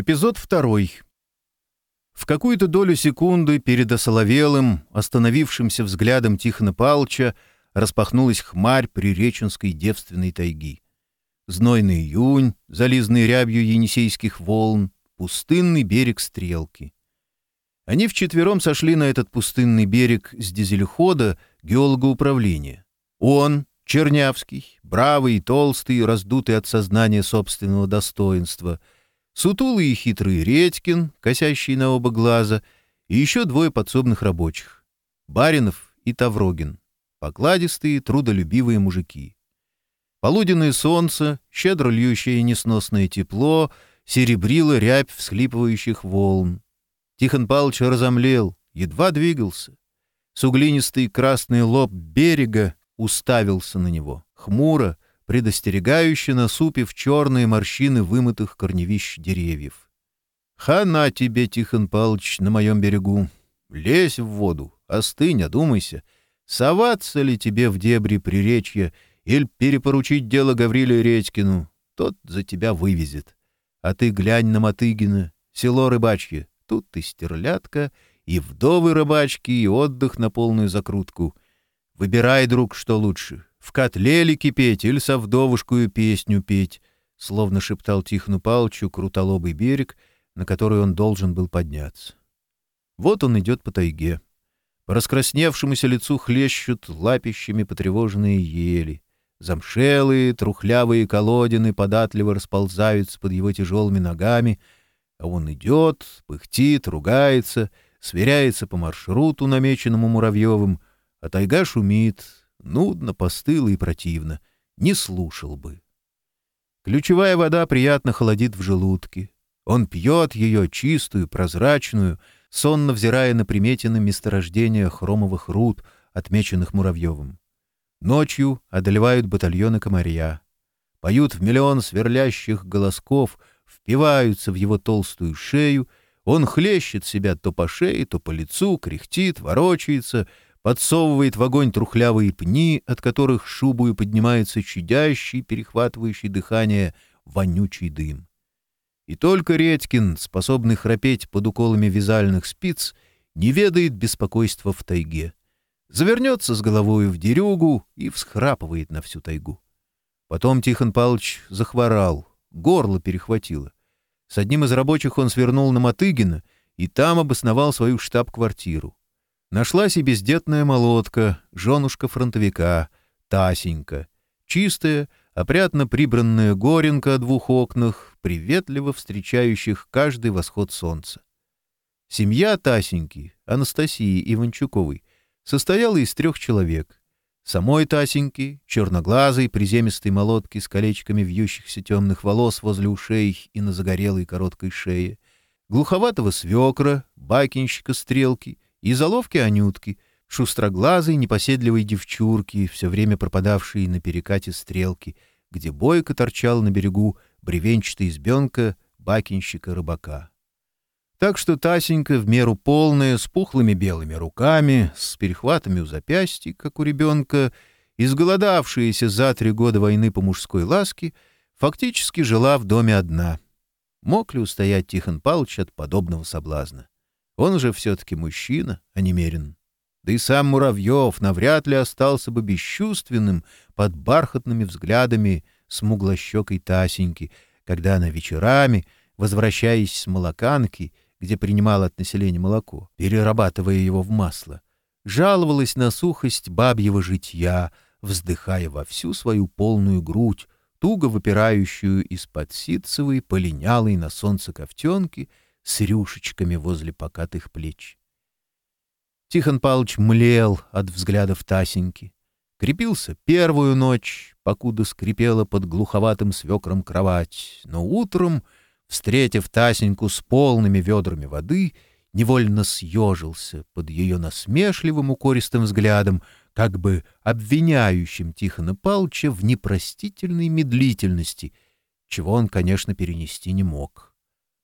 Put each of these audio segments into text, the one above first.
Эпизод второй. В какую-то долю секунды перед осоловелым, остановившимся взглядом Тихона Палча, распахнулась хмарь приреченской девственной тайги. Знойный июнь, зализанный рябью енисейских волн, пустынный берег Стрелки. Они вчетвером сошли на этот пустынный берег с дизельхода геолога управления. Он, Чернявский, бравый и толстый, раздутый от сознания собственного достоинства — сутулый и хитрый Редькин, косящий на оба глаза, и еще двое подсобных рабочих — Баринов и Таврогин, покладистые, трудолюбивые мужики. Полуденное солнце, щедро льющее несносное тепло, серебрило рябь всхлипывающих волн. Тихон Павлович разомлел, едва двигался. Суглинистый красный лоб берега уставился на него, хмуро, предостерегающе насупив черные морщины вымытых корневищ деревьев. «Хана тебе, Тихон Палыч, на моем берегу! Лезь в воду, остынь, одумайся! Соваться ли тебе в дебри приречья или перепоручить дело Гавриле Редькину? Тот за тебя вывезет. А ты глянь на Матыгина, село рыбачье, тут и стерлядка, и вдовы рыбачки, и отдых на полную закрутку. Выбирай, друг, что лучше в котле ли кипеть или вдовушкую песню петь, словно шептал Тихону Палчу крутолобый берег, на который он должен был подняться. Вот он идет по тайге. По раскрасневшемуся лицу хлещут лапищами потревоженные ели. Замшелые, трухлявые колодины податливо расползаются под его тяжелыми ногами, а он идет, пыхтит, ругается, сверяется по маршруту, намеченному Муравьевым, а тайга шумит, нудно, постыло и противно, не слушал бы. Ключевая вода приятно холодит в желудке. Он пьет ее чистую, прозрачную, сонно взирая на приметины месторождения хромовых руд, отмеченных Муравьевым. Ночью одолевают батальоны комарья. Поют в миллион сверлящих голосков, впиваются в его толстую шею — он хлещет себя то по шее, то по лицу, кряхтит, ворочается, подсовывает в огонь трухлявые пни, от которых шубою поднимается чадящий, перехватывающий дыхание, вонючий дым. И только Редькин, способный храпеть под уколами вязальных спиц, не ведает беспокойства в тайге. Завернется с головой в дерюгу и всхрапывает на всю тайгу. Потом Тихон Павлович захворал, горло перехватило. С одним из рабочих он свернул на Мотыгина и там обосновал свою штаб-квартиру. Нашлась и бездетная молотка, женушка фронтовика, Тасенька. Чистая, опрятно прибранная горенка о двух окнах, приветливо встречающих каждый восход солнца. Семья Тасеньки, Анастасии Иванчуковой, состояла из трех человек. Самой Тасеньки, черноглазой, приземистой молотки с колечками вьющихся темных волос возле ушей и на загорелой короткой шее, глуховатого свекра, бакинщика стрелки — и заловки Анютки, шустроглазой, непоседливой девчурки, все время пропадавшей на перекате стрелки, где бойко торчал на берегу бревенчатый избенка бакинщика-рыбака. Так что Тасенька, в меру полная, с пухлыми белыми руками, с перехватами у запястья, как у ребенка, изголодавшаяся за три года войны по мужской ласке, фактически жила в доме одна. Мог ли устоять Тихон Павлович от подобного соблазна? Он же все-таки мужчина, а не мерен. Да и сам Муравьев навряд ли остался бы бесчувственным под бархатными взглядами смуглощекой Тасеньки, когда она вечерами, возвращаясь с молоканки, где принимала от населения молоко, перерабатывая его в масло, жаловалась на сухость бабьего житья, вздыхая во всю свою полную грудь, туго выпирающую из-под ситцевой, полинялой на солнце ковтенки — с рюшечками возле покатых плеч. Тихон Палыч млел от взглядов Тасеньки. Крепился первую ночь, покуда скрипела под глуховатым свекром кровать, но утром, встретив Тасеньку с полными ведрами воды, невольно съежился под ее насмешливым укористым взглядом, как бы обвиняющим Тихона Палча в непростительной медлительности, чего он, конечно, перенести не мог.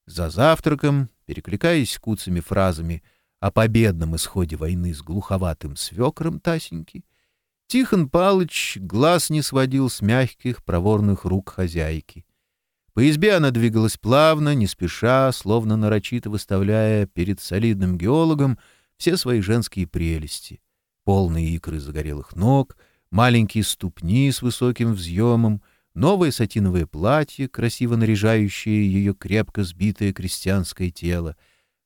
За завтраком, перекликаясь куцами фразами о победном исходе войны с глуховатым свекром Тасеньки, Тихон Палыч глаз не сводил с мягких, проворных рук хозяйки. По избе она двигалась плавно, не спеша, словно нарочито выставляя перед солидным геологом все свои женские прелести. Полные икры загорелых ног, маленькие ступни с высоким взъемом — новое сатиновое платье, красиво наряжающее ее крепко сбитое крестьянское тело,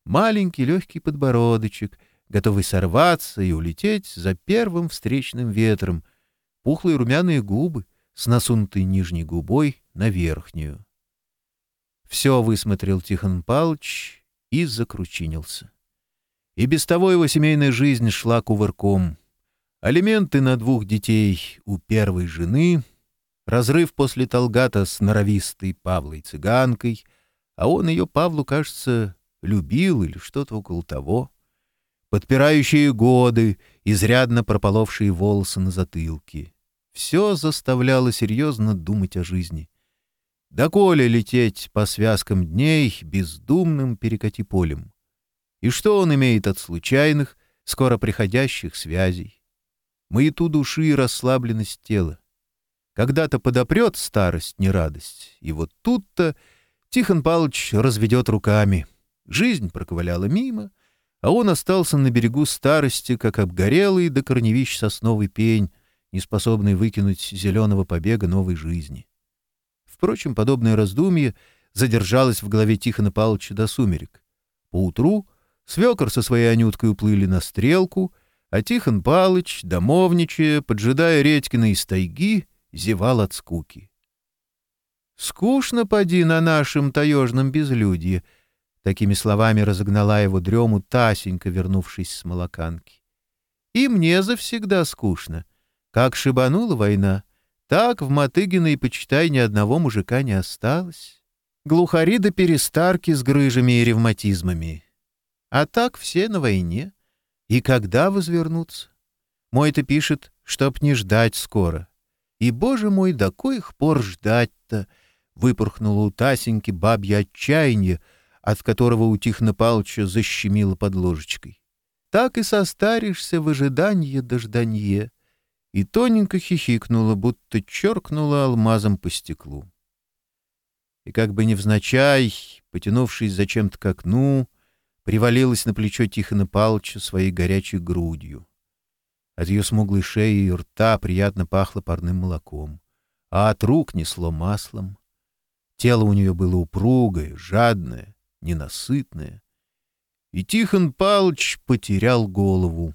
маленький легкий подбородочек, готовый сорваться и улететь за первым встречным ветром, пухлые румяные губы с насунутой нижней губой на верхнюю. Все высмотрел Тихон Палыч и закручинился. И без того его семейная жизнь шла кувырком. Алименты на двух детей у первой жены — разрыв после Толгата с норовистой Павлой Цыганкой, а он ее, Павлу, кажется, любил или что-то около того. Подпирающие годы, изрядно прополовшие волосы на затылке. Все заставляло серьезно думать о жизни. Доколе лететь по связкам дней бездумным перекати полем? И что он имеет от случайных, скоро приходящих связей? Маяту души и расслабленность тела. Когда-то подопрет старость, не радость. И вот тут-то Тихон Павлович разведет руками. Жизнь проковыляла мимо, а он остался на берегу старости, как обгорелый до да корневищ сосновый пень, неспособный выкинуть зеленого побега новой жизни. Впрочем, подобное раздумье задержалось в голове Тихона Павловича до сумерек. Поутру свекор со своей Анюткой уплыли на стрелку, а Тихон Палыч, домовничая, поджидая Редькина из тайги, зевал от скуки. «Скучно поди на нашем таежном безлюдье!» Такими словами разогнала его дрему Тасенька, вернувшись с молоканки. «И мне завсегда скучно. Как шибанула война, так в Мотыгиной, почитай, ни одного мужика не осталось. Глухари да перестарки с грыжами и ревматизмами. А так все на войне. И когда возвернуться? Мой-то пишет, чтоб не ждать скоро. И, боже мой, до коих пор ждать-то? Выпорхнула у Тасеньки бабье отчаяние, от которого у Тихона Палча защемило под ложечкой. Так и состаришься в ожидании дожданье. И тоненько хихикнула, будто черкнула алмазом по стеклу. И как бы невзначай, потянувшись зачем-то к окну, привалилась на плечо Тихона Палча своей горячей грудью. От ее смуглой шеи и рта приятно пахло парным молоком, а от рук несло маслом. Тело у нее было упругое, жадное, ненасытное. И Тихон Палыч потерял голову.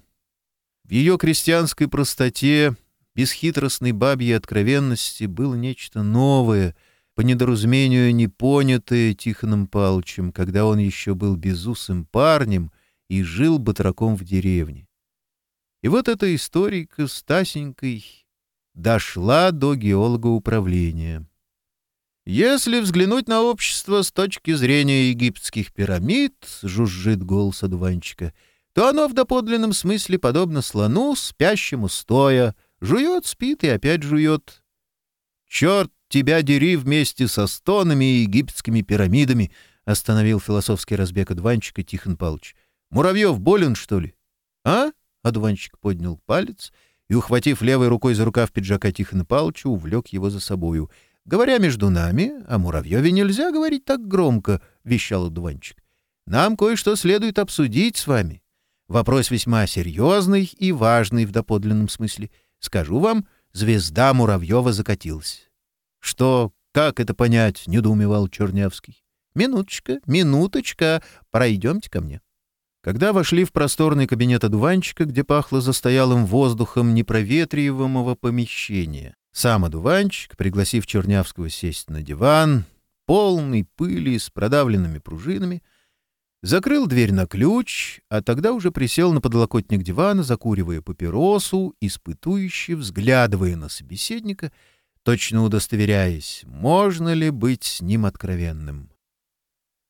В ее крестьянской простоте, бесхитростной бабьей откровенности было нечто новое, по недоразумению непонятое Тихоном Палычем, когда он еще был безусым парнем и жил батраком в деревне. И вот эта историка Стасенькой дошла до геолога управления. «Если взглянуть на общество с точки зрения египетских пирамид», — жужжит голос одуванчика, «то оно в доподлинном смысле подобно слону, спящему стоя, жует, спит и опять жует. Черт тебя дери вместе со стонами и египетскими пирамидами», — остановил философский разбег одуванчика Тихон Павлович. «Муравьев болен, что ли? А?» Одуванчик поднял палец и, ухватив левой рукой за рукав пиджака Тихона Палча, увлек его за собою. «Говоря между нами, о Муравьеве нельзя говорить так громко», — вещал Одуванчик. «Нам кое-что следует обсудить с вами. Вопрос весьма серьезный и важный в доподлинном смысле. Скажу вам, звезда Муравьева закатилась». «Что? Как это понять?» — недоумевал Чернявский. «Минуточка, минуточка, пройдемте ко мне». Когда вошли в просторный кабинет одуванчика, где пахло застоялым воздухом непроветриваемого помещения, сам одуванчик, пригласив Чернявского сесть на диван, полный пыли с продавленными пружинами, закрыл дверь на ключ, а тогда уже присел на подлокотник дивана, закуривая папиросу, испытующе взглядывая на собеседника, точно удостоверяясь, можно ли быть с ним откровенным.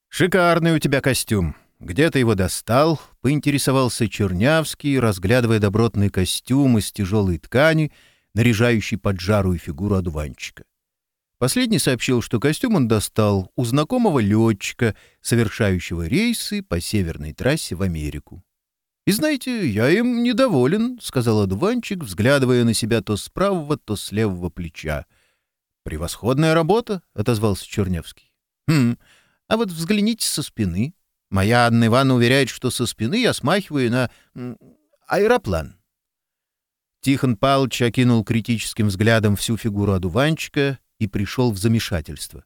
«Шикарный у тебя костюм!» Где-то его достал, поинтересовался Чернявский, разглядывая добротный костюм из тяжелой ткани, наряжающий под поджарую фигуру одуванчика. Последний сообщил, что костюм он достал у знакомого летчика, совершающего рейсы по северной трассе в Америку. «И знаете, я им недоволен», — сказал одуванчик, взглядывая на себя то с правого, то с левого плеча. «Превосходная работа», — отозвался Чернявский. «Хм, а вот взгляните со спины», Моя Анна Ивановна уверяет, что со спины я смахиваю на аэроплан. Тихон Павлович окинул критическим взглядом всю фигуру одуванчика и пришел в замешательство.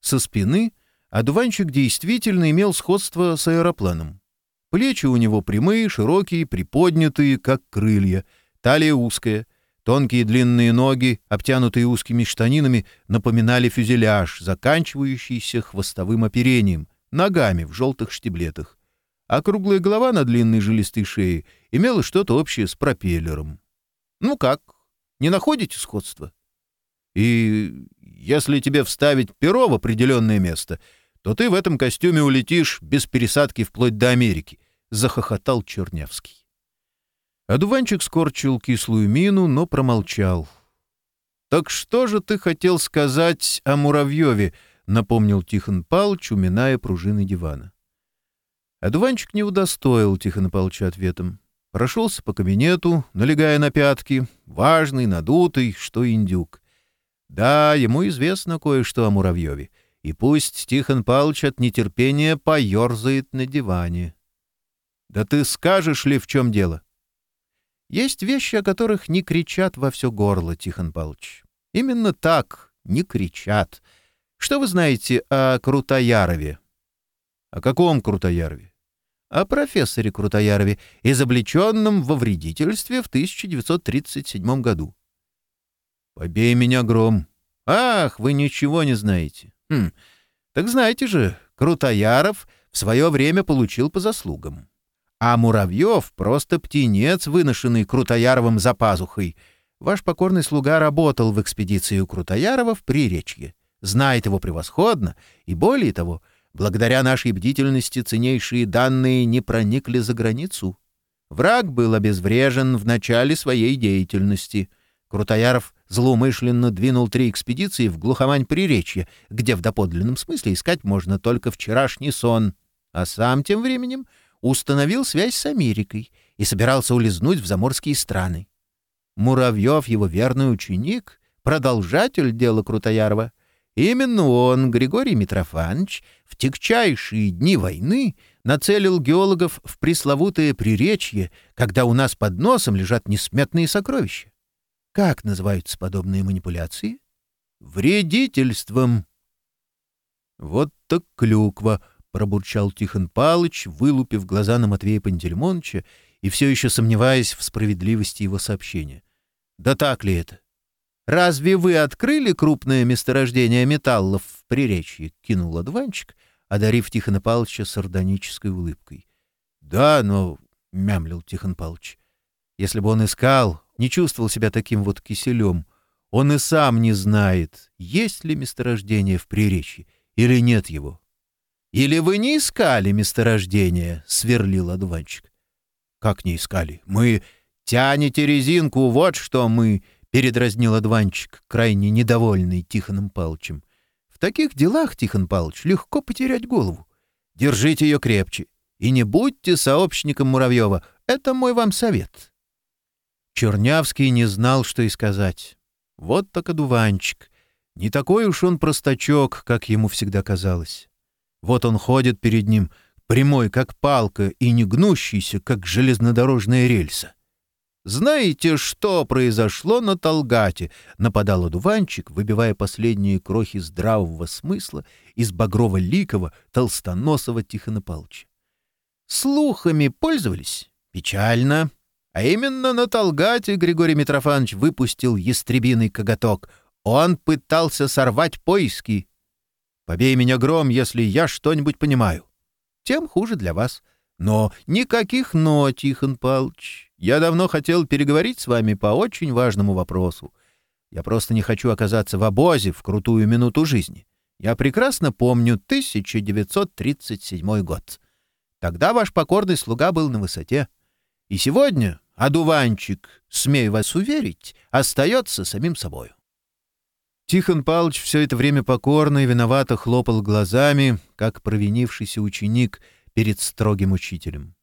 Со спины одуванчик действительно имел сходство с аэропланом. Плечи у него прямые, широкие, приподнятые, как крылья, талия узкая, тонкие длинные ноги, обтянутые узкими штанинами, напоминали фюзеляж, заканчивающийся хвостовым оперением, ногами в желтых штиблетах. А круглая голова на длинной жилистой шее имела что-то общее с пропеллером. «Ну как? Не находите сходства?» «И если тебе вставить перо в определенное место, то ты в этом костюме улетишь без пересадки вплоть до Америки», — захохотал Чернявский. Одуванчик скорчил кислую мину, но промолчал. «Так что же ты хотел сказать о Муравьеве?» напомнил Тихон Палч, уминая пружины дивана. Одуванчик не удостоил Тихона Палча ответом. Прошелся по кабинету, налегая на пятки, важный, надутый, что индюк. Да, ему известно кое-что о Муравьеве, и пусть Тихон Палч от нетерпения поерзает на диване. «Да ты скажешь ли, в чем дело?» «Есть вещи, о которых не кричат во все горло, Тихон Палч. Именно так, не кричат. Что вы знаете о Крутоярове?» «О каком Крутоярове?» «О профессоре Крутоярове, изобличенном во вредительстве в 1937 году». «Побей меня, гром!» «Ах, вы ничего не знаете!» «Хм, так знаете же, Крутояров в свое время получил по заслугам. А Муравьев — просто птенец, выношенный Крутояровым за пазухой. Ваш покорный слуга работал в экспедицию у Крутоярова в Приречье знает его превосходно, и более того, благодаря нашей бдительности ценнейшие данные не проникли за границу. Враг был обезврежен в начале своей деятельности. Крутояров злоумышленно двинул три экспедиции в глухомань приречья, где в доподлинном смысле искать можно только вчерашний сон, а сам тем временем установил связь с Америкой и собирался улизнуть в заморские страны. Муравьев, его верный ученик, продолжатель дела Крутоярова, Именно он, Григорий Митрофанович, в тягчайшие дни войны нацелил геологов в пресловутое приречье, когда у нас под носом лежат несметные сокровища. Как называются подобные манипуляции? Вредительством. Вот так клюква, — пробурчал Тихон Палыч, вылупив глаза на Матвея Пантельмоновича и все еще сомневаясь в справедливости его сообщения. Да так ли это? Разве вы открыли крупное месторождение металлов в Приречье?» — кинул одуванчик, одарив Тихона Павловича сардонической улыбкой. «Да, но...» — мямлил Тихон Павлович. «Если бы он искал, не чувствовал себя таким вот киселем, он и сам не знает, есть ли месторождение в Приречье или нет его». «Или вы не искали месторождение?» — сверлил одуванчик. «Как не искали? Мы тянете резинку, вот что мы...» — передразнил одуванчик, крайне недовольный Тихоном Палычем. «В таких делах, Тихон Палыч, легко потерять голову. Держите ее крепче. И не будьте сообщником Муравьева. Это мой вам совет». Чернявский не знал, что и сказать. Вот так одуванчик. Не такой уж он простачок, как ему всегда казалось. Вот он ходит перед ним, прямой, как палка, и не гнущийся, как железнодорожная рельса. «Знаете, что произошло на Толгате?» — нападал одуванчик, выбивая последние крохи здравого смысла из Багрова-Ликова толстоносого Тихона Палыча. «Слухами пользовались? Печально. А именно на Толгате Григорий Митрофанович выпустил ястребиный коготок. Он пытался сорвать поиски. Побей меня гром, если я что-нибудь понимаю. Тем хуже для вас. Но никаких «но», Тихон Павлович. Я давно хотел переговорить с вами по очень важному вопросу. Я просто не хочу оказаться в обозе в крутую минуту жизни. Я прекрасно помню 1937 год. Тогда ваш покорный слуга был на высоте. И сегодня одуванчик, смею вас уверить, остается самим собою. Тихон Палыч все это время покорно и виновато хлопал глазами, как провинившийся ученик — перед строгим учителем.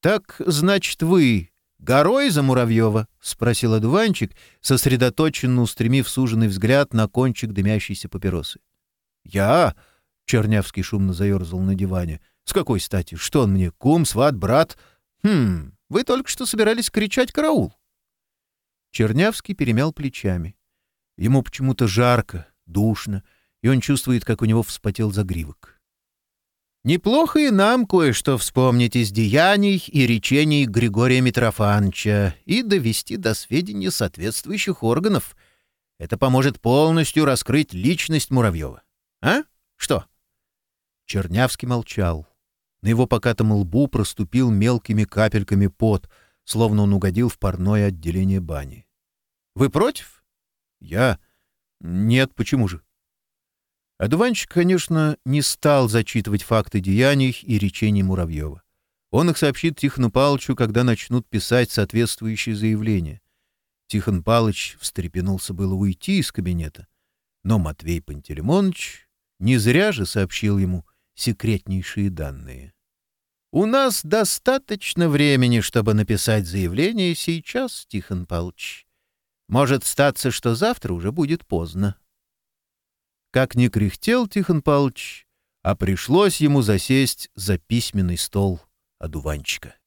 «Так, значит, вы горой за Муравьева?» — спросил одуванчик, сосредоточенно устремив суженный взгляд на кончик дымящейся папиросы. «Я?» — Чернявский шумно заерзал на диване. «С какой стати? Что он мне? Кум, сват, брат? Хм, вы только что собирались кричать «караул». Чернявский перемял плечами. Ему почему-то жарко, душно, и он чувствует, как у него вспотел загривок. Неплохо и нам кое-что вспомнить из деяний и речений Григория Митрофановича и довести до сведения соответствующих органов. Это поможет полностью раскрыть личность Муравьева. А? Что? Чернявский молчал. На его покатом лбу проступил мелкими капельками пот, словно он угодил в парное отделение бани. — Вы против? — Я. — Нет, почему же? Одуванчик, конечно, не стал зачитывать факты деяний и речений Муравьева. Он их сообщит Тихону Павловичу, когда начнут писать соответствующие заявления. Тихон Павлович встрепенулся было уйти из кабинета, но Матвей Пантелеймонович не зря же сообщил ему секретнейшие данные. «У нас достаточно времени, чтобы написать заявление сейчас, Тихон Павлович. Может статься, что завтра уже будет поздно». Как ни кряхтел Тихон Палыч, а пришлось ему засесть за письменный стол одуванчика.